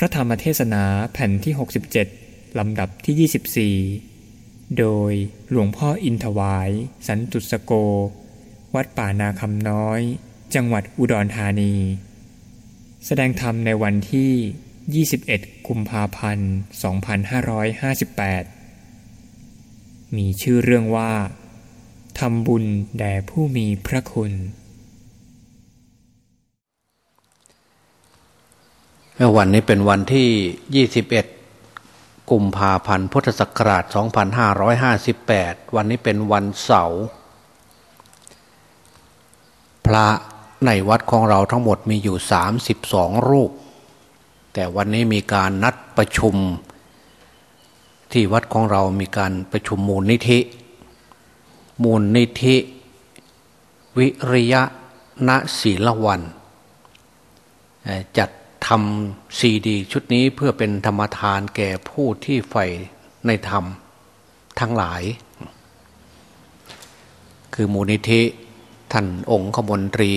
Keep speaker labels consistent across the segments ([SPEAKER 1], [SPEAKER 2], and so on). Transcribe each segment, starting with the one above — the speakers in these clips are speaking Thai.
[SPEAKER 1] พระธรรมเทศนาแผ่นที่ 67 ลำดับที่ 24 โดยหลวงพ่ออินทวาย สันตุสโก วัดป่านาคำน้อย จังหวัดอุดรธานี แสดงธรรมในวันที่ 21 กุมภาพันธ์ 2558 มีชื่อเรื่องว่าทำบุญแด่ผู้มีพระคุณ
[SPEAKER 2] วันนี้เป็นวันที่ 21 กุมภาพันธ์ พุทธศักราช 2558 วันนี้เป็นวันเสาร์ พระในวัดของเราทั้งหมดมีอยู่ 32 รูป แต่วันนี้มีการนัดประชุม ที่วัดของเรามีการประชุมมูลนิธิ มูลนิธิ วิริยะณศีลวัน จัด ทำซีดี ชุดนี้เพื่อเป็นธรรมทานแก่ผู้ที่ใฝ่ในธรรมทั้งหลาย คือมูลนิธิท่านองค์ขมนตรี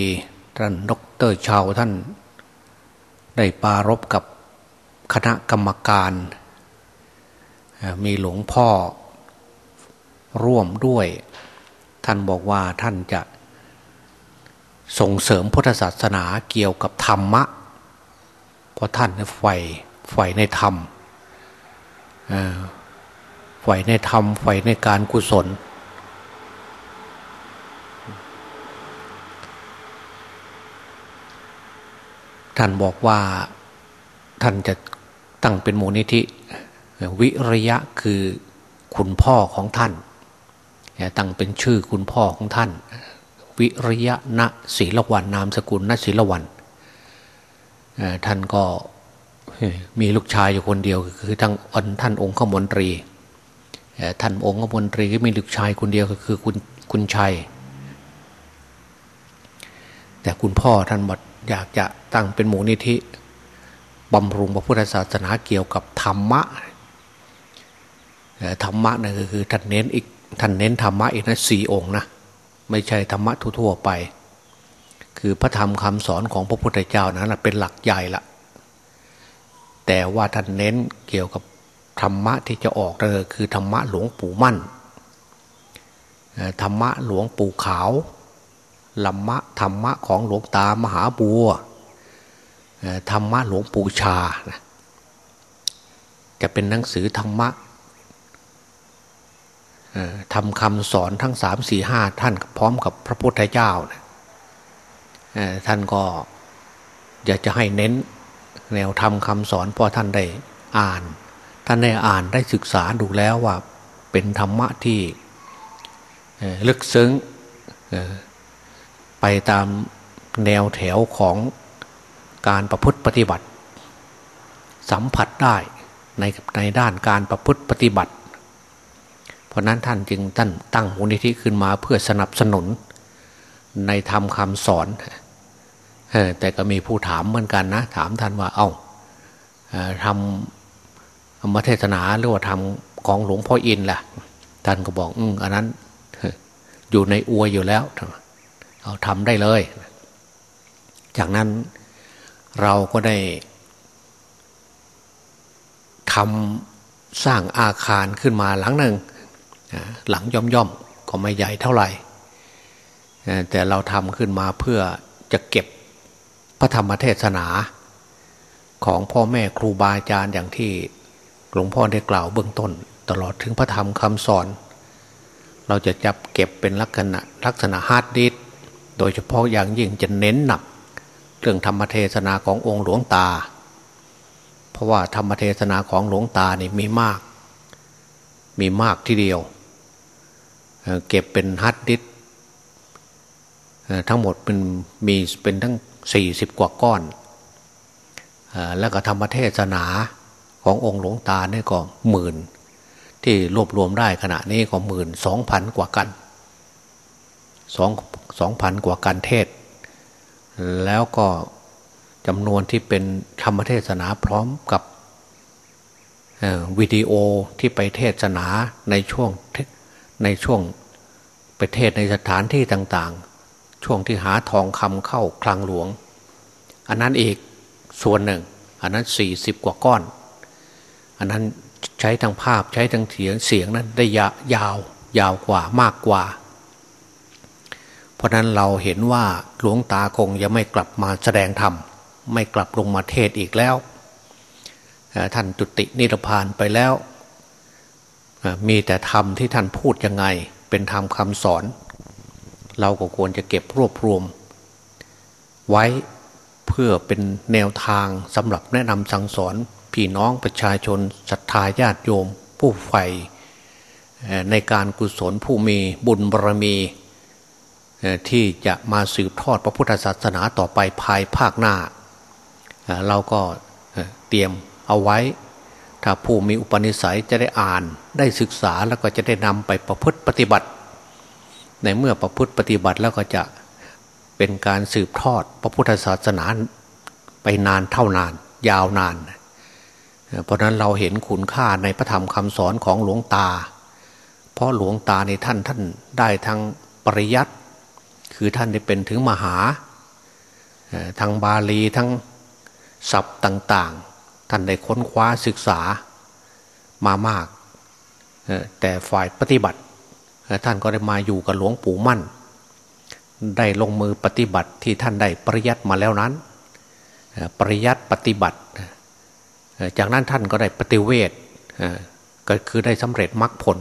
[SPEAKER 2] ท่านดรชาวท่าน ได้ปารบกับคณะกรรมการ มีหลวงพ่อร่วมด้วย ท่านบอกว่าท่านจะส่งเสริมพุทธศาสนาเกี่ยวกับธรรมะ ราะท่านใฝ่ใฝ่ในธรรมใฝ่ในธรรมใฝ่ในการกุศล ท่านบอกว่าท่านจะตั้งเป็นมูลนิธิ วิริยะคือคุณพ่อของท่านตั้งเป็นชื่อคุณพ่อของท่าน วิริยะณศีลวันนามสกุลณศีลวัน ท่านก็มีลูกชายอยู่คนเดียว คือทั้งอนท่านองค์ขมนตรีท่านองค์ขมนตรีก็มีลูกชายคนเดียวก็คือคุณคุณชัย แต่คุณพ่อท่านบอกอยากจะตั้งเป็นหมู่นิธิบำรุงพระพุทธศาสนาเกี่ยวกับธรรมะธรรมะนั่นคือท่านเน้นอีกท่านเน้นธรรมะอีกนะสี่องค์นะไม่ใช่ธรรมะทั่วๆไป คือพระธรรมคำสอนของพระพุทธเจ้านั้นเป็นหลักใหญ่ละแต่ว่าท่านเน้นเกี่ยวกับธรรมะที่จะออกเลยคือธรรมะหลวงปู่มั่นธรรมะหลวงปู่ขาวลัมมะธรรมะของหลวงตามหาบัวธรรมะหลวงปู่ชาจะเป็นหนังสือธรรมะทำคำสอนทั้งสามสี่ห้าท่านพร้อมกับพระพุทธเจ้านะ ท่านก็อยากจะให้เน้นแนวธรรมคำสอนพราะท่านได้อ่าน ท่านได้อ่านได้ศึกษาดูแล้วว่าเป็นธรรมะที่ลึกซึ้งไปตามแนวแถวของการประพฤติปฏิบัติ สัมผัสได้ในในด้านการประพฤติปฏิบัติ เพราะนั้นท่านจึงท่านตั้งมูลนิธิขึ้นมาเพื่อสนับสนุน ในธรรมคำสอนแต่ก็มีผู้ถามเหมือนกันนะ ถามท่านว่า เอา้าทำมาเทศนาหรือว่าทำของหลวงพ่ออินล่ะ ท่านก็บอก อืมอันนั้น อยู่ในอวยอยู่แล้ว เอาทำได้เลย จากนั้นเราก็ได้ทำสร้างอาคารขึ้นมาหลังหนึ่งหลังย่อมๆ ก็ไม่ใหญ่เท่าไหร่ แต่เราทำขึ้นมาเพื่อจะเก็บพระธรรมเทศนา ของพ่อแม่ครูบาอาจารย์อย่างที่หลวงพ่อได้กล่าวเบื้องต้น ตลอดถึงพระธรรมคำสอน เราจะจับเก็บเป็นลักษณะลักษณะฮาร์ดดิสก์โดยเฉพาะอย่างยิ่งจะเน้นหนักเรื่องธรรมเทศนาขององค์หลวงตา เพราะว่าธรรมเทศนาของหลวงตานี่มีมาก มีมากทีเดียว เก็บเป็นฮาร์ดดิสก์ ทั้งหมดเป็นมีเป็นทั้งสี่สิบกว่าก้อนแล้วก็ธรรมเทศนาขององค์หลวงตาเนี่ยก็หมื่น ที่รวบรวมได้ขณะนี้ก็หมื่นสองพันกว่ากันสองสองพันกว่ากันเทศ แล้วก็จำนวนที่เป็นธรรมเทศนาพร้อมกับวิดีโอที่ไปเทศนาในช่วงในช่วงไปเทศในสถานที่ต่าง ช่วงที่หาทองคำเข้าคลังหลวง อันนั้นอีกส่วนหนึ่ง อันนั้นสี่สิบกว่าก้อน อันนั้นใช้ทางภาพใช้ทางเสียงเสียงนั้นได้ยายาวยาวกว่ามากกว่า เพราะนั้นเราเห็นว่าหลวงตาคงยังไม่กลับมาแสดงธรรมไม่กลับลงมาเทศอีกแล้ว ท่านจุตินิพพานไปแล้ว มีแต่ธรรมที่ท่านพูดยังไง เป็นธรรมคำสอน เราก็ควรจะเก็บรวบรวม ไว้เพื่อเป็นแนวทางสำหรับแนะนำสั่งสอนพี่น้องประชาชนศรัทธาญาติโยม ผู้ใฝ่ในการกุศลผู้มีบุญบารมี ที่จะมาสืบทอดพระพุทธศาสนาต่อไปภายภาคหน้า เราก็เตรียมเอาไว้ ถ้าผู้มีอุปนิสัยจะได้อ่านได้ศึกษาแล้วก็จะได้นำไปประพฤติปฏิบัติ ในเมื่อประพฤติปฏิบัติแล้วก็จะเป็นการสืบทอดพระพุทธศาสนาไปนานเท่านาน ยาวนาน เพราะนั้นเราเห็นคุณค่าในพระธรรมคำสอนของหลวงตา เพราะหลวงตาในท่านท่านได้ทั้งปริยัติคือท่านได้เป็นถึงมหาทางบาลีทั้งศัพท์ต่างๆ ท่านได้ค้นคว้าศึกษามามาก แต่ฝ่ายปฏิบัติ ท่านก็ได้มาอยู่กับหลวงปู่มั่น ได้ลงมือปฏิบัติที่ท่านได้ปริยัติมาแล้วนั้น ปริยัติปฏิบัติ จากนั้นท่านก็ได้ปฏิเวทก็คือได้สำเร็จมรรคผล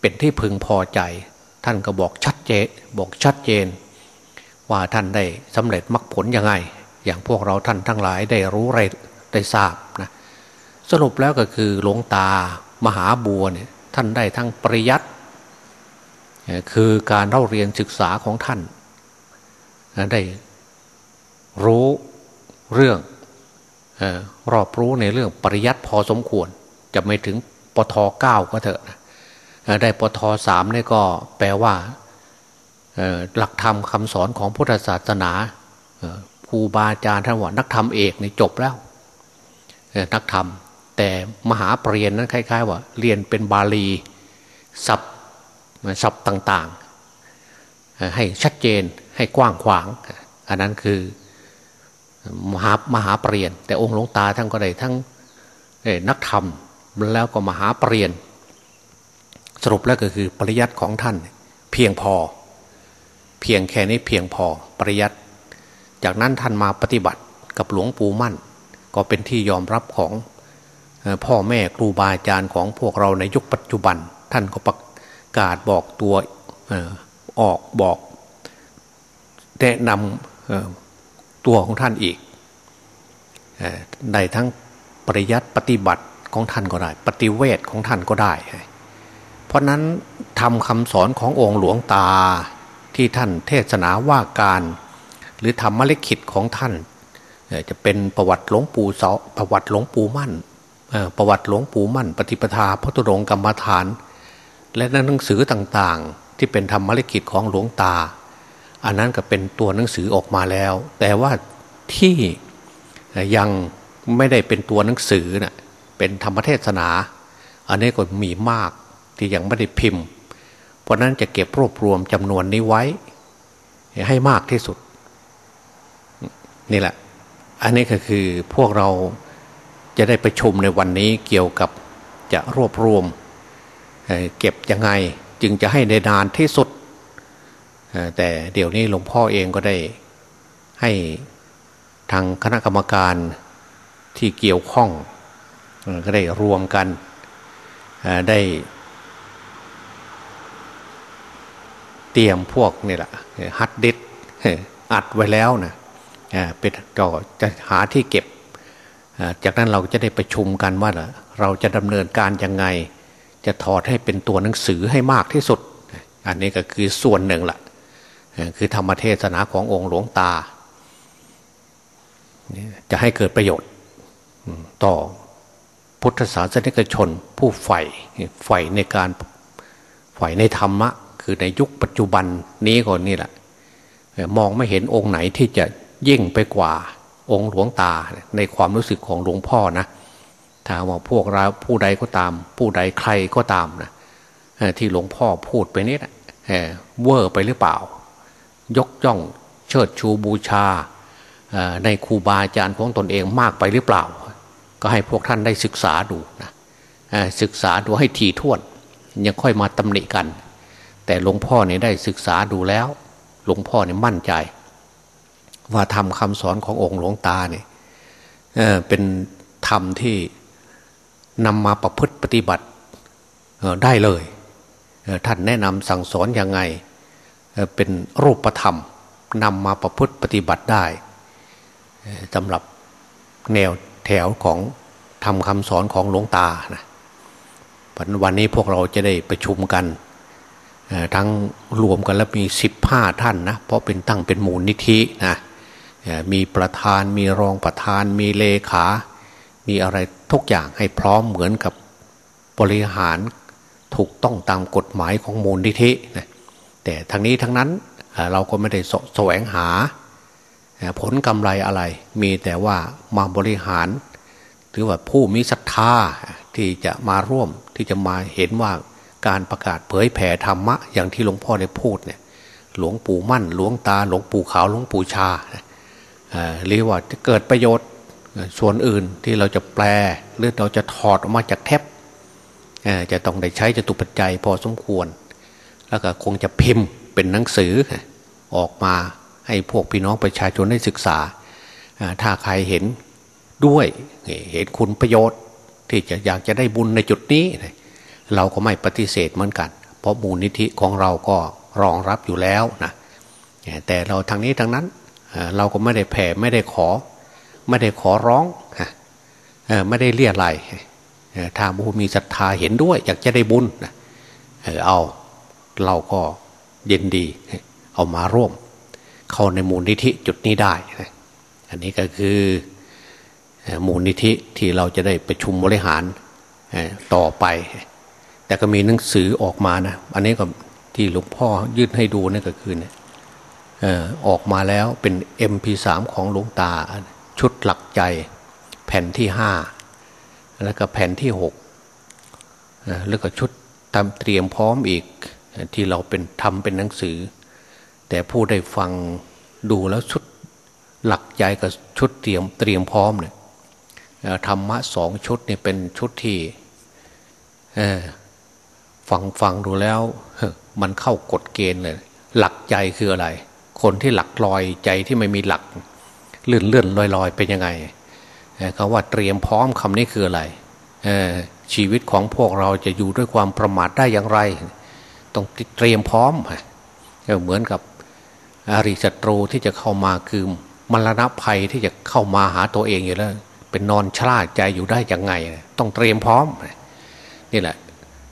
[SPEAKER 2] เป็นที่พึงพอใจ ท่านก็บอกชัดเจนบอกชัดเจน ว่าท่านได้สำเร็จมรรคผลยังไง อย่างพวกเราท่านทั้งหลายได้รู้ไรได้ทราบนะสรุปแล้วก็คือหลวงตามหาบัวเนี่ยท่านได้ทั้งปริยัติ คือการเล่าเรียนศึกษาของท่าน ได้รู้เรื่องรอบรู้ในเรื่องปริยัติพอสมควร จะไม่ถึงปทเก้าก็เถอะได้ปทสามนี่ก็แปลว่าหลักธรรมคำสอนของพุทธศาสนาครูบาอาจารย์ท่านว่านักธรรมเอกนี่จบแล้วนักธรรม แต่มหาปรริญญานั้นคล้าย ๆ ว่า เรียนเป็นบาลีศัพท์ ศัพท์ต่างๆ ให้ชัดเจนให้กว้างขวาง อันนั้นคือมหามหาปรริญญาแต่องค์หลวงตาท่านก็ได้ทั้งนักธรรมแล้วก็มหาปรริญญาสรุปแล้วก็คือปริยัติของท่านเพียงพอ เพียงแค่นี้เพียงพอปริยัติ จากนั้นท่านมาปฏิบัติกับหลวงปู่มั่น ก็เป็นที่ยอมรับของพ่อแม่ครูบาอาจารย์ของพวกเราในยุคปัจจุบัน ท่านก็ป กาศบอกตัวออกบอกแนะนำตัวของท่านอีกในทั้งปริยัติปฏิบัติของท่านก็ได้ ปฏิเวทของท่านก็ได้ เพราะนั้นทำคำสอนขององค์หลวงตาที่ท่านเทศนาว่าการ หรือทำมลิขิตของท่าน จะเป็นประวัติหลวงปู่เสาประวัติหลวงปู่มั่นประวัติหลวงปู่มั่น ปฏิปทาพระตุรงกรรมฐาน และหนังสือต่างๆ ที่เป็นธรรมลิขิตของหลวงตา อันนั้นก็เป็นตัวหนังสือออกมาแล้ว แต่ว่าที่ยังไม่ได้เป็นตัวหนังสือนะ่ะเป็นธรรมเทศนา อันนี้ก็มีมากที่ยังไม่ได้พิมพ์ เพราะนั้นจะเก็บรวบรวมจำนวนนี้ไว้ ให้มากที่สุด นี่แหละ อันนี้ก็คือพวกเราจะได้ไปชมในวันนี้เกี่ยวกับจะรวบรวม เก็บยังไงจึงจะให้ในนานที่สุด แต่เดี๋ยวนี้หลวงพ่อเองก็ได้ให้ทางคณะกรรมการที่เกี่ยวข้อง ก็ได้รวมกันได้เตรียมพวกนี่แหละฮัดดิสอัดไว้แล้วนะเป็นก็จะหาที่เก็บ จากนั้นเราจะได้ประชุมกันว่าเราจะดำเนินการยังไง จะถอดให้เป็นตัวหนังสือให้มากที่สุด อันนี้ก็คือส่วนหนึ่งละคือธรรมเทศนาขององค์หลวงตา จะให้เกิดประโยชน์ต่อพุทธศาสนิกชน ผู้ใฝ่ใฝ่ในการใฝ่ในธรรมะ คือในยุคปัจจุบันนี้ก่อนนี่แหละมองไม่เห็นองค์ไหนที่จะยิ่งไปกว่าองค์หลวงตาในความรู้สึกของหลวงพ่อนะ ถ้าว่าพวกเราผู้ใดก็ตาม ผู้ใดใครก็ตามนะที่หลวงพ่อพูดไปนี่นะเวอร์ไปหรือเปล่า ยกย่องเชิดชูบูชาในครูบาอาจารย์ของตนเองมากไปหรือเปล่า ก็ให้พวกท่านได้ศึกษาดูนะศึกษาดูให้ทีท่วน ยังค่อยมาตำหนิกัน แต่หลวงพ่อเนี่ยได้ศึกษาดูแล้ว หลวงพ่อเนี่ยมั่นใจ ว่าทำคำสอนขององค์หลวงตาเนี่ยเป็นธรรมที่ นำมาประพฤติปฏิบัติได้เลยท่านแนะนำสั่งสอนยังไงเป็นรูปธรรมนำมาประพฤติปฏิบัติได้สำหรับแนวแถวของทำคำสอนของหลวงตานะวันนี้พวกเราจะได้ประชุมกันทั้งรวมกันแล้วมีสิบห้าท่านนะ เพราะเป็นตั้งเป็นมูลนิธินะมีประธานมีรองประธานมีเลขา มีอะไรทุกอย่างให้พร้อมเหมือนกับบริหารถูกต้องตามกฎหมายของมูลนิธินะแต่ทั้งนี้ทั้งนั้นเราก็ไม่ได้แสวงหาผลกำไรอะไร มีแต่ว่ามาบริหาร หรือว่าผู้มีศรัทธาที่จะมาร่วมที่จะมาเห็นว่าการประกาศเผยแผ่ธรรมะ อย่างที่หลวงพ่อได้พูดเนี่ยหลวงปู่มั่น หลวงตา หลวงปู่ขาว หลวงปู่ชาเรียกว่าจะเกิดประโยชน์ ส่วนอื่นที่เราจะแปลหรือเราจะถอดออกมาจากแท็บจะต้องได้ใช้จตุปัจจัยพอสมควร แล้วก็คงจะพิมพ์เป็นหนังสือออกมาให้พวกพี่น้องประชาชนได้ศึกษา ถ้าใครเห็นด้วยเห็นคุณประโยชน์ ที่จะอยากจะได้บุญในจุดนี้ เราก็ไม่ปฏิเสธเหมือนกัน เพราะมูลนิธิของเราก็รองรับอยู่แล้วนะแต่เราทางนี้ทางนั้นเราก็ไม่ได้แผ่ไม่ได้ขอ ไม่ได้ขอร้องไม่ได้เรียอะไรถ้าผู้มีศรัทธาเห็นด้วย อยากจะได้บุญเอาเราก็เย็นดี เอามาร่วม เข้าในมูลนิธิจุดนี้ได้ อันนี้ก็คือมูลนิธิที่เราจะได้ประชุมบริหารต่อไป แต่ก็มีหนังสือออกมานะ อันนี้ก็ที่หลวงพ่อยื่นให้ดูนี่ก็คือเนี่ยออกมาแล้วเป็น MP3 ของหลวงตา ชุดหลักใจ แผ่นที่ห้าแล้วก็แผ่นที่หกแล้วก็ชุดทำเตรียมพร้อมอีกที่เราเป็นทำเป็นหนังสือ แต่ผู้ได้ฟังดูแล้วชุดหลักใจกับชุดเตรียมเตรียมพร้อมเนี่ยธรรมะสองชุดนี่เป็นชุดที่ฟังฟังดูแล้วมันเข้ากฎเกณฑ์เลย หลักใจคืออะไร คนที่หลักลอยใจที่ไม่มีหลัก ลื่อนเลื่อนลอยลอยเป็นยังไงเขาว่าเตรียมพร้อมคำนี้คืออะไรชีวิตของพวกเราจะอยู่ด้วยความประมาทได้อย่างไร ต้องเตรียมพร้อมเหมือนกับอริศัตรูที่จะเข้ามาคือมรณะภัยที่จะเข้ามาหาตัวเองอยู่แล้ว เป็นนอนชราใจอยู่ได้ยังไง ต้องเตรียมพร้อมนี่แหละ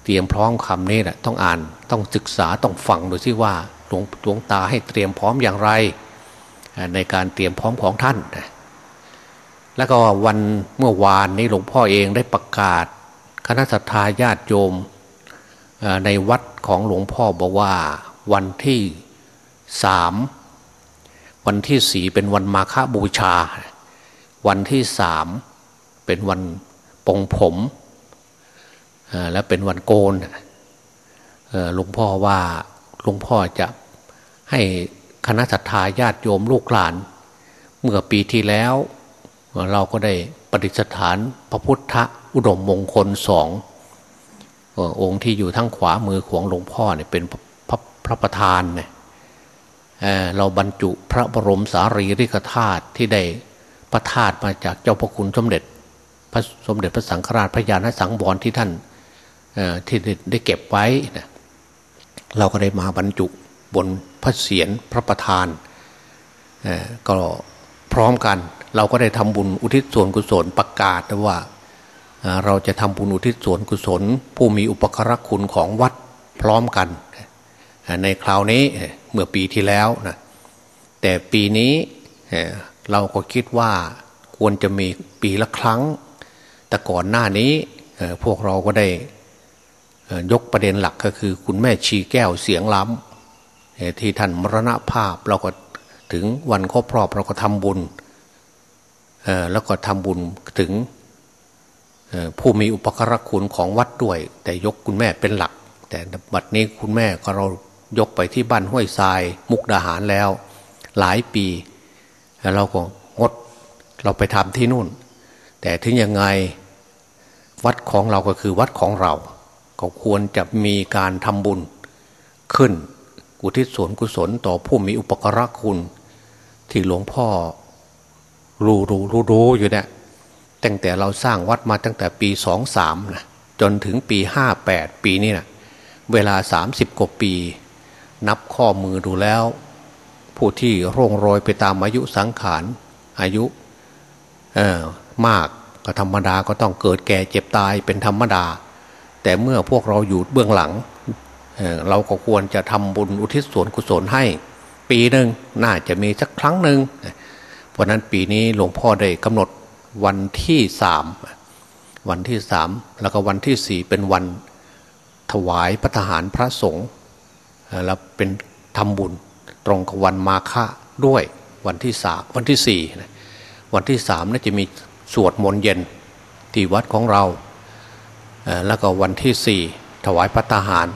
[SPEAKER 2] เตรียมพร้อมคำนี้แหละต้องอ่านต้องศึกษาต้องฟังดูซิว่าหลวงหลวงตาให้เตรียมพร้อมอย่างไร ในการเตรียมพร้อมของท่าน แล้วก็วันเมื่อวานนี้หลวงพ่อเองได้ประกาศ คณะสัตยาญาติโยมในวัดของหลวงพ่อบอกว่าวันที่สามวันที่สี่เป็นวันมาฆบูชา วันที่สามเป็นวันปงผมและเป็นวันโกนหลวงพ่อว่าหลวงพ่อจะให้ คณะสัตยาญาติโยมลูกหลาน เมื่อปีที่แล้ว เราก็ได้ปฏิสถานพระพุทธอุดมมงคลสององค์ที่อยู่ทั้งขวามือของหลวงพ่อเนี่ยเป็นพระพระประธานเนี่ยเราบรรจุพระบรมสารีริกธาตุที่ได้พระธาตุมาจากเจ้าพระคุณสมเด็จพระสมเด็จพระสังฆราชพระญาณสังวรที่ท่านที่ได้เก็บไว้นะเราก็ได้มาบรรจุ บนพระเศียรพระประธานก็พร้อมกัน เราก็ได้ทำบุญอุทิศส่วนกุศลประกาศว่าเราจะทำบุญอุทิศส่วนกุศล ผู้มีอุปกรคุณของวัดพร้อมกัน ในคราวนี้เมื่อปีที่แล้วนะแต่ปีนี้เราก็คิดว่าควรจะมีปีละครั้ง แต่ก่อนหน้านี้พวกเราก็ได้ยกประเด็นหลักก็คือคุณแม่ชีแก้วเสียงล้ำ ที่ท่านมรณภาพเราก็ถึงวันครบรอบเราก็ทำบุญแล้วก็ทำบุญถึงผู้มีอุปกรคุณของวัดด้วย แต่ยกคุณแม่เป็นหลัก แต่บัดนี้คุณแม่ก็เรายกไปที่บ้านห้วยทราย มุกดาหารแล้ว หลายปี เราก็งดเราไปทำที่นู่น แต่ถึงยังไงวัดของเราก็คือวัดของเรา ก็ควรจะมีการทำบุญขึ้น กุทิศส่วนกุศลต่อผู้มีอุปกรคุณ ที่หลวงพ่อรู้รู้รู้รู้อยู่เนี่ยตั้งแต่เราสร้างวัดมาตั้งแต่ปีสองสามนะจนถึงปีห้าแปดปีนี้นะเวลาสามสิบกว่าปี นับข้อมือดูแล้ว ผู้ที่ร่งโรยไปตามอายุสังขารอายุมากก็ธรรมดาก็ต้องเกิดแก่เจ็บตายเป็นธรรมดา แต่เมื่อพวกเราอยู่เบื้องหลัง เเราก็ควรจะทำบุญอุทิศส่วนกุศลให้ ปีหนึ่งน่าจะมีสักครั้งหนึ่งเพราะนั้นปีนี้หลวงพ่อได้กำหนดวันที่สามวันที่สามแล้วก็วันที่สี่เป็นวันถวายพระทหารพระสงฆ์แล้วเป็นทำบุญตรงกับวันมาฆะด้วยวันที่สามวันที่สี่วันที่สามน่าจะมีสวดมนต์เย็นที่วัดของเรา แล้วก็วันที่สี่ถวายพระทหาร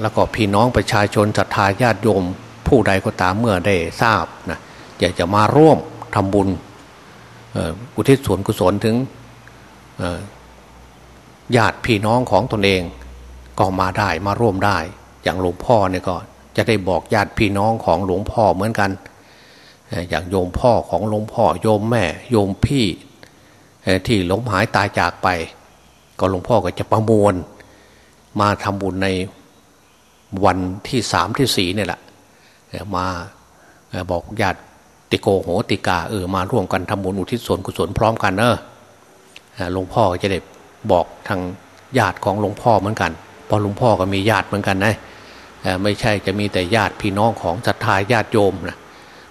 [SPEAKER 2] แล้วก็พี่น้องประชาชนศรัทธาญาติโยม ผู้ใดก็ตามเมื่อได้ทราบนะอยากจะมาร่วมทำบุญอุทิศส่วนกุศลถึงญาติพี่น้องของตนเองก็มาได้มาร่วมได้ อย่างหลวงพ่อเนี่ยก็จะได้บอกญาติพี่น้องของหลวงพ่อเหมือนกัน อย่างโยมพ่อของหลวงพ่อโยมแม่ โยมพี่ที่หลงหายตายจากไป ก็หลวงพ่อก็จะประมวลมาทำบุญใน วันที่สามที่สี่เนี่ยแหละมาบอกญาติติโกโหติกาเออมาร่วมกันทำบุญอุทิศส่วนกุศลพร้อมกันเนอะหลวงพ่อจะได้บอกทางญาติของหลวงพ่อเหมือนกันเพราะหลวงพ่อก็มีญาติเหมือนกันนะไม่ใช่จะมีแต่ญาติพี่น้องของศรัทธาญาติโยมนะ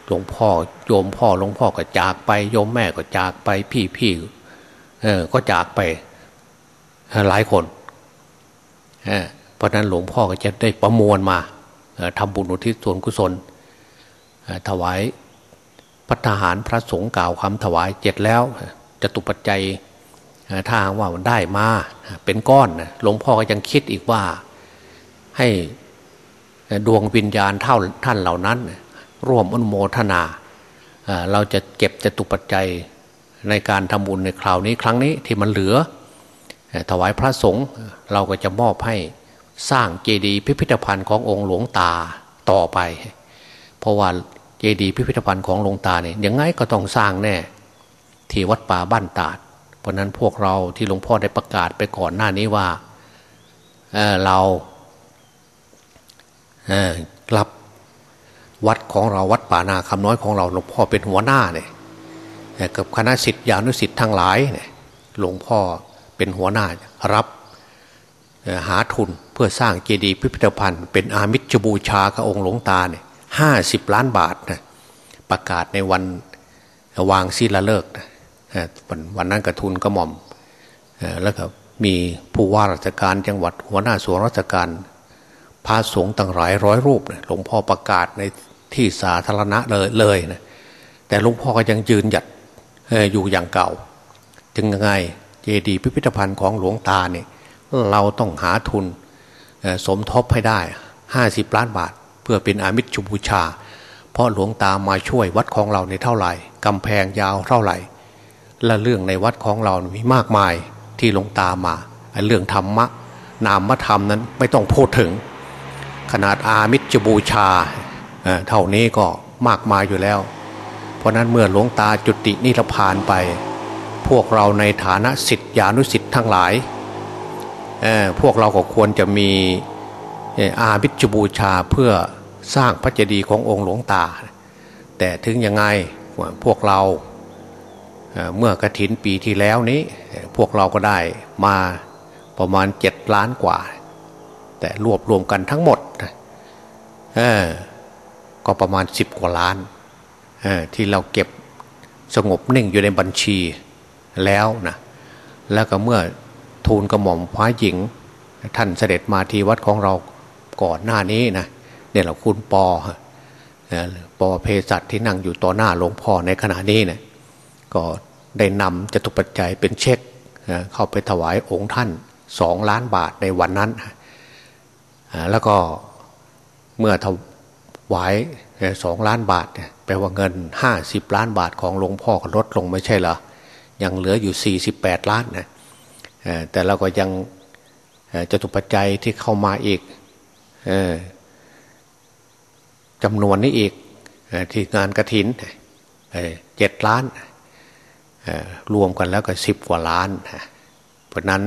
[SPEAKER 2] หลวงพ่อโยมพ่อหลวงพ่อก็จากไปโยมแม่ก็จากไปพี่พี่เออก็จากไปหลายคนเพ ราะนั้นหลวงพ่อก็จะได้ประมวลมาทำบุญอุทิศส่วนกุศลถวายพัฒหารพระสงฆ์กล่าวคำถวายเจ็ดแล้วจะตุปัจจัยถ้าว่ามันได้มาเป็นก้อนหลวงพ่อก็ยังคิดอีกว่าให้ดวงวิญญาณเท่าท่านเหล่านั้น ร่วมอนุโมทนา เราจะเก็บจตุปัจจัยในการทำบุญในคราวนี้ครั้งนี้ที่มันเหลือ ถวายพระสงฆ์เราก็จะมอบให้ สร้างเจดีย์พิพิธภัณฑ์ขององค์หลวงตาต่อไป เพราะว่าเจดีย์พิพิธภัณฑ์ของหลวงตาเนี่ยยังไงก็ต้องสร้างแน่ ที่วัดป่าบ้านตาด เพราะนั้นพวกเราที่หลวงพ่อได้ประกาศไปก่อนหน้านี้ว่าเเรารับวัดของเราวัดป่านาคำน้อยของเราหลวงพ่อเป็นหัวหน้าเนี่ยกับคณะสิทธิานุสิทธิ์ทั้งหลายเนี่ยหลวงพ่อเป็นหัวหน้ารับ หาทุนเพื่อสร้างเจดีย์พิพิธภัณฑ์ เป็นอามิชบูชากับองค์หลวงตาเนี่ยห้าสิบล้านบาทนะประกาศในวันวางศิลาฤกษ์วันวันนั้นกระทุนก็หม่อมแล้วก็มีผู้ว่าราชการจังหวัดหัวหน้าส่วนราชการพระสงฆ์ตั้งหลายร้อยรูปหลวงพ่อประกาศในที่สาธารณะเลยเลยนะแต่หลวงพ่อก็ยังยืนหยัดอยู่อย่างเก่า ถึงยังไงเจดีย์พิพิธภัณฑ์ของหลวงตาเนี่ย เราต้องหาทุนสมทบให้ได้ห้าสิบล้านบาท เพื่อเป็นอามิชุบูชา เพราะหลวงตามาช่วยวัดของเราในเท่าไหร่กำแพงยาวเท่าไหร่ และเรื่องในวัดของเรามีมากมายที่หลวงตามาเรื่องธรรมะนามธรรมนั้นไม่ต้องพูดถึง ขนาดอามิจบูชาเท่านี้ก็มากมายอยู่แล้ว เพราะนั้นเมื่อหลวงตาจุตินิพพานไป พวกเราในฐานะสิทธิานุสิทธิ์ทั้งหลาย พวกเราก็ควรจะมีอามิจบูชาเพื่อสร้างพระเจดีย์ขององค์หลวงตา แต่ถึงยังไงพวกเราเมื่อกระถินปีที่แล้วนี้ พวกเราก็ได้มาประมาณเจ็ดล้านกว่า แต่รวบรวมกันทั้งหมดก็ประมาณสิบกว่าล้านที่เราเก็บสงบนิ่งอยู่ในบัญชีแล้วนะแล้วก็เมื่อ ทูลกระหม่อมพระหญิง ท่านเสด็จมาที่วัดของเราก่อนหน้านี้นะเนี่ยเราคุณปอปอเพศัตที่นั่งอยู่ต่อหน้าหลวงพ่อในขณะนี้เนะี่ยก็ได้นำจตุปัจจัยเป็นเช็คเข้าไปถวายองค์ท่านสองล้านบาทในวันนั้น แล้วก็เมื่อถวายสองล้านบาทแปลว่าเงินห้าสิบล้านบาทของหลวงพ่อลดลงไม่ใช่เหรอยังเหลืออยู่สี่สิบแปดล้านนะ แต่เราก็ยังจะตุปัจจัยที่เข้ามาอีกจำนวนนี้อีกที่งานกระถินเจ็ดล้านรวมกันแล้วก็สิบกว่าล้าน เพราะนั้น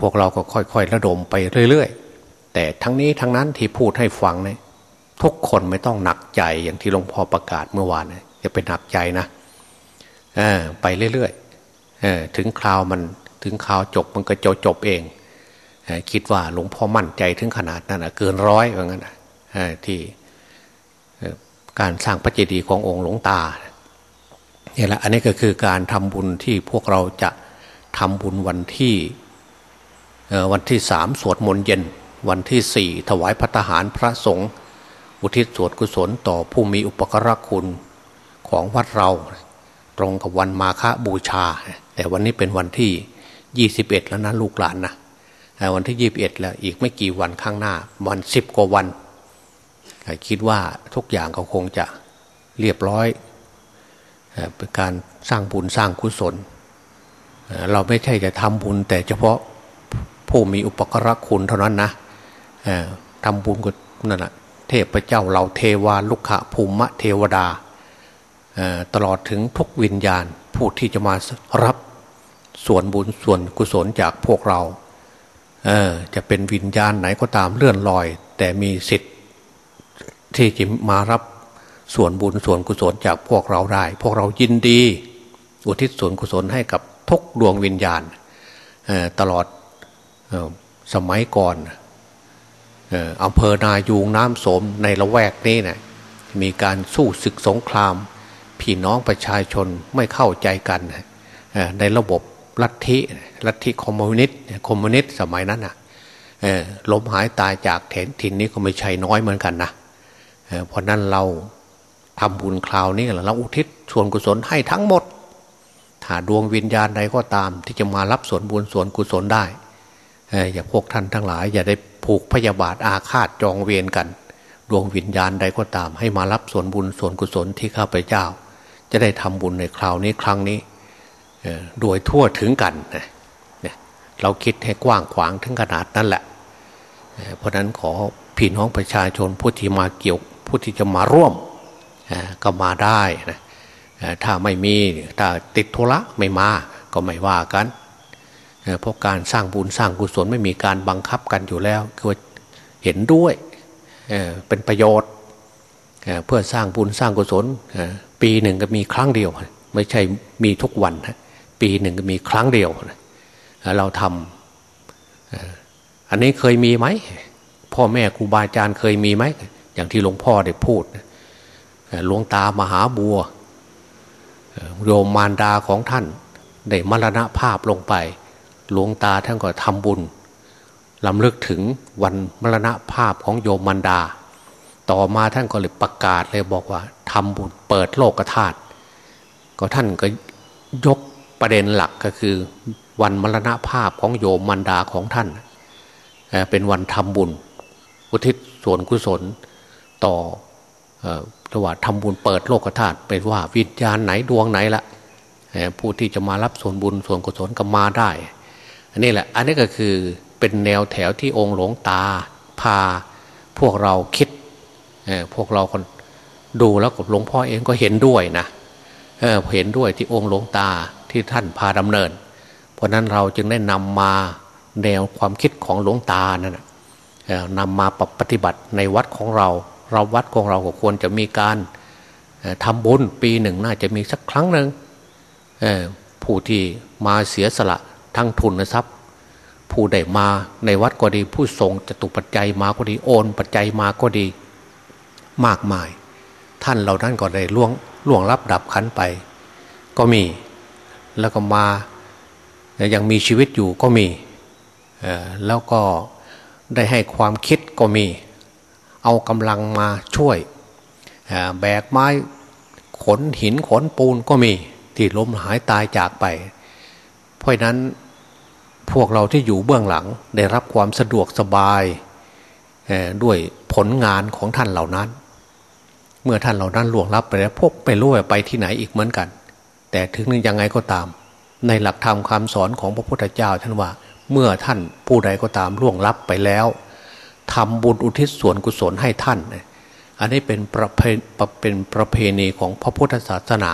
[SPEAKER 2] พวกเราก็ค่อยๆระดมไปเรื่อยๆ แต่ทั้งนี้ทั้งนั้นที่พูดให้ฟังเนี่ยทุกคนไม่ต้องหนักใจอย่างที่หลวงพ่อประกาศเมื่อวานจะเป็นหนักใจนะไปเรื่อยๆ ถึงคราวมันถึงคราวจบมันก็จบจบเองคิดว่าหลวงพ่อมั่นใจถึงขนาดนั้นเกินร้อยว่างั้นที่การสร้างพระเจดีย์ขององค์หลวงตาเนี่ยแหละอันนี้ก็คือการทำบุญที่พวกเราจะทำบุญวันที่วันที่สามสวดมนต์เย็น วันที่สี่ถวายพระทหารพระสงฆ์อุทิศสวดกุศลต่อผู้มีอุปกรคุณของวัดเรา ตรงกับวันมาฆบูชา แต่วันนี้เป็นวันที่ยี่สิบเอ็ดแล้วนะลูกหลานนะวันที่ยี่บเอ็ดแล้วอีกไม่กี่วันข้างหน้า วันสิบกว่าวันคิดว่าทุกอย่างก็คงจะเรียบร้อยเป็นการสร้างบุญสร้างกุศล เราไม่ใช่จะทำบุญแต่เฉพาะผู้มีอุปกรคุณเท่านั้นนะทำบุญก็นั่นแหะเทพเจ้าเราเทวาลุกขะภูมิเทวดา ตลอดถึงทุกวิญญาณผู้ที่จะมารับส่วนบุญส่วนกุศลจากพวกเราจะเป็นวิญญาณไหนก็ตามเลื่อนลอย แต่มีสิทธิ์ที่จะมารับส่วนบุญส่วนกุศลจากพวกเราได้ พวกเรายินดี อุทิศส่วนกุศลให้กับทุกดวงวิญญาณตลอดสมัยก่อนอำเภอนายูงน้ำสมในละแวกนี้นะมีการสู้ศึกสงคราม พี่น้องประชาชนไม่เข้าใจกันในระบบลัทธิลัทธิคอมมิวนิสต์คอมมิวนิสต์สมัยนั้นอะล้มหายตายจากแถนถิ่นนี้ก็ไม่ใช่น้อยเหมือนกันนะเพราะนั้นเราทำบุญคราวนี้เราอุทิศส่วนกุศลให้ทั้งหมด ถ้าดวงวิญญาณใดก็ตามที่จะมารับส่วนบุญส่วนกุศลได้อย่าพวกท่านทั้งหลาย อย่าได้ผูกพยาบาทอาฆาตจองเวรกัน ดวงวิญญาณใดก็ตาม ให้มารับส่วนบุญส่วนกุศลที่ข้าพเจ้า จะได้ทำบุญในคราวนี้ครั้งนี้โดยทั่วถึงกันเราคิดให้กว้างขวางถึงขนาดนั้นแหละ เพราะนั้นขอพี่น้องประชาชนผู้ที่มาเกี่ยวผู้ที่จะมาร่วมก็มาได้นะถ้าไม่มีถ้าติดธุระไม่มาก็ไม่ว่ากันเพราะการสร้างบุญสร้างกุศลไม่มีการบังคับกันอยู่แล้ว คือเห็นด้วยเป็นประโยชน์เพื่อสร้างบุญสร้างกุศล ปีหนึ่งก็มีครั้งเดียว ไม่ใช่มีทุกวันปีหนึ่งก็มีครั้งเดียวเราทำอันนี้เคยมีไหมพ่อแม่ครูบาอาจารย์เคยมีไหมอย่างที่หลวงพ่อได้พูดหลวงตามหาบัวโยมมารดาของท่านได้มรณภาพลงไป หลวงตาท่านก็ทำบุญลำลึกถึงวันมรณภาพของโยมมารดา ต่อมาท่านก็เลยประกาศเลยบอกว่าทำบุญเปิดโลกธาตุก็ท่านก็ยกประเด็นหลักก็คือ วันมรณภาพของโยมมารดาของท่าน เป็นวันทำบุญ อุทิศส่วนกุศลต่อระหว่าทำบุญเปิดโลกธาตุเป็นว่าวิญญาณไหนดวงไหนละผู้ที่จะมารับส่วนบุญส่วนกุศลก็มาได้ อันนี้แหละ อันนี้ก็คือเป็นแนวแถวที่องค์หลวงตาพาพวกเราคิด พวกเราคนดูแล้วกับหลวงพ่อเองก็เห็นด้วยนะเเห็นด้วยที่องค์หลวงตาที่ท่านพาดำเนิน เพราะนั้นเราจึงได้นำมาแนวความคิดของหลวงตานั่นนำมาปฏิบัติในวัดของเรา เราวัดของเราก็ควรจะมีการทำบุญปีหนึ่งน่าจะมีสักครั้งหนึ่งผู้ที่มาเสียสละทั้งทุนทรัพย์ผู้ใดมาในวัดก็ดี ผู้ส่งจตุปัจจัยมาก็ดีโอนปัจจัยมาก็ดี มากมาย ท่านเหล่านั้นก็ได้ล่วงล่วงรับดับขันไป ก็มีแล้วก็มายังมีชีวิตอยู่ก็มีแล้วก็ได้ให้ความคิดก็มี เอากำลังมาช่วยแบกไม้ขนหินขนปูนก็มีที่ล้มหายตายจากไป เพราะนั้นพวกเราที่อยู่เบื้องหลังได้รับความสะดวกสบายด้วยผลงานของท่านเหล่านั้น เมื่อท่านเหล่านั้นล่วงลับไปแล้วพวกไปรู้ไปที่ไหนอีกเหมือนกัน แต่ถึงยังไงก็ตาม ในหลักธรรมคาสอนของพระพุทธเจ้าท่านว่า เมื่อท่านผู้ใดก็ตามล่วงลับไปแล้วทำบุญอุทิศส่วนกุศลให้ท่าน อันนี้เป็นประเพเป็นประเพณีของพระพุทธศาสนา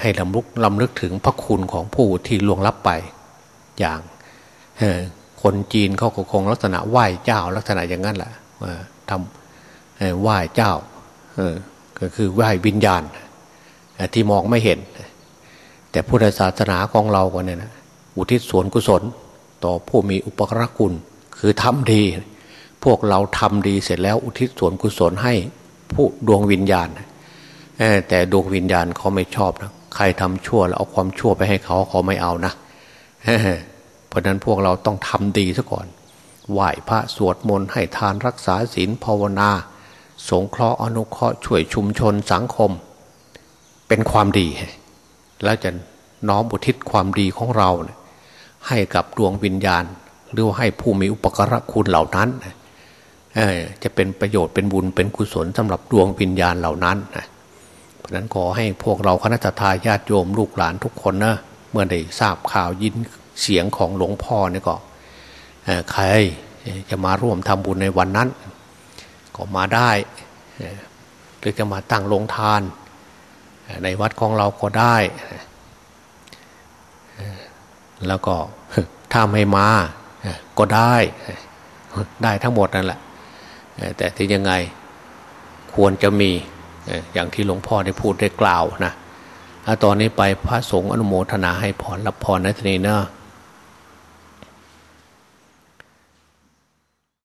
[SPEAKER 2] ให้ลำลึกลำลึกถึงพระคุณของผู้ที่ล่วงลับไป อย่างคนจีนเขาก็คงลักษณะไหว้เจ้าลักษณะอย่างนั้นแหละทำไหว้เจ้า ก็คือไหว้วิญญาณที่มองไม่เห็น แต่พุทธศาสนาของเราก็เนี่ยนะอุทิศส่วนกุศล ต่อผู้มีอุปกรคุณ คือทำดี พวกเราทำดีเสร็จแล้วอุทิศส่วนกุศลให้ผู้ดวงวิญญาณแต่ดวงวิญญาณเขาไม่ชอบนะใครทำชั่วแล้วเอาความชั่วไปให้เขาเขาไม่เอานะเพราะนั้นพวกเราต้องทำดีซะก่อนไหว้พระสวดมนต์ให้ทานรักษาศีลภาวนา สงเคราะห์อนุเคราะห์ช่วยชุมชนสังคม เป็นความดี แล้วจะน้อมบุทิศความดีของเรา ให้กับดวงวิญญาณ หรือให้ผู้มีอุปการะคุณเหล่านั้นจะเป็นประโยชน์เป็นบุญเป็นกุศลสำหรับดวงวิญญาณเหล่านั้นเพราะนั้นขอให้พวกเราคณะทาญาติโยมลูกหลานทุกคนนะเมื่อได้ทราบข่าวยินเสียงของหลวงพ่อเนี่ยก็ใครจะมาร่วมทำบุญในวันนั้น ก็มาได้หรือจะมาตั้งโรงทาน ในวัดของเราก็ได้ แล้วก็ถ้าไม่มาก็ได้ได้ทั้งหมดนั่นแหละ แต่ที่ยังไงควรจะมีอย่างที่หลวงพ่อได้พูดได้กล่าวนะตอนนี้ไปพระสงฆ์อนุโมทนาให้พรรับพรนทีนี้เนาะ